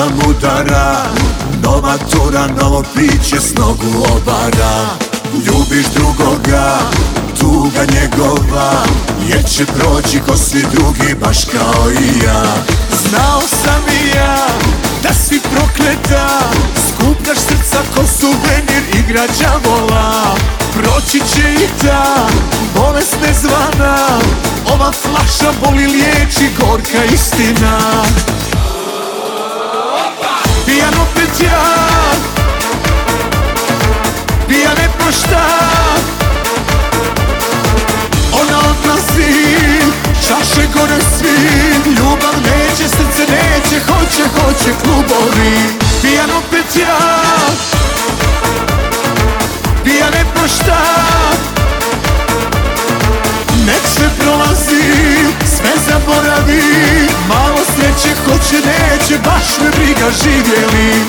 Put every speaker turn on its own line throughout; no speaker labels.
osam udara. Nova tura, novo piće s nogu obara. Ljubiš drugoga, tuga njegova. Jer će proći ko svi drugi baš kao i ja. Znao sam i ja da si prokleta. Skupljaš srca ko suvenir igra đavola Proći će i ta bolest nezvana. Ova flaša boli liječi gorka istina. Pijan opet ja. Pijan ne prošta. Ona odlazi Čaše gore svi. Ljubav neće, srce neće Hoće, hoće klubovi. Pijan opet ja neće, baš me briga živjeli.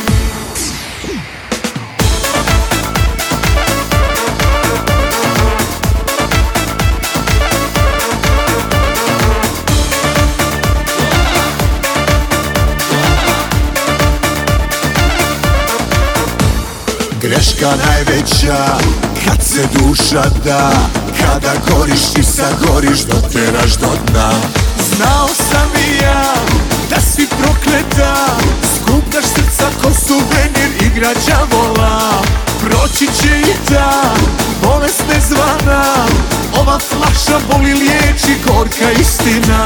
Greška najveća kad se duša da Kada goriš i sagoriš doteraš do dna. Znao sam i ja da si Proći će i ta bolest nezvana Ova flaša boli liječi gorka istina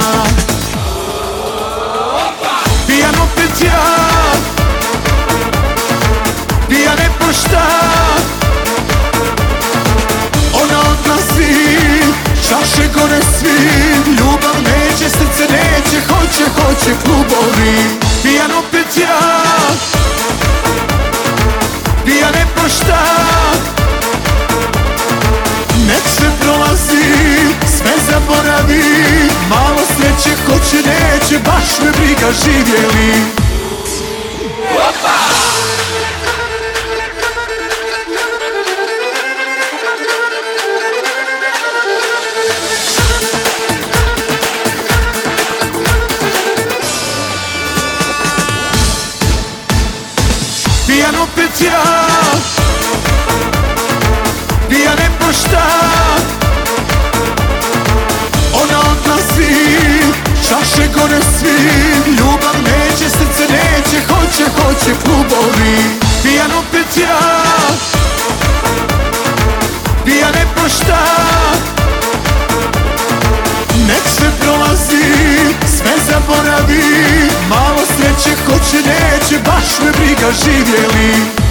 Baš me briga živjeli. Pijan opet ja. Pijan ne prošta živjeli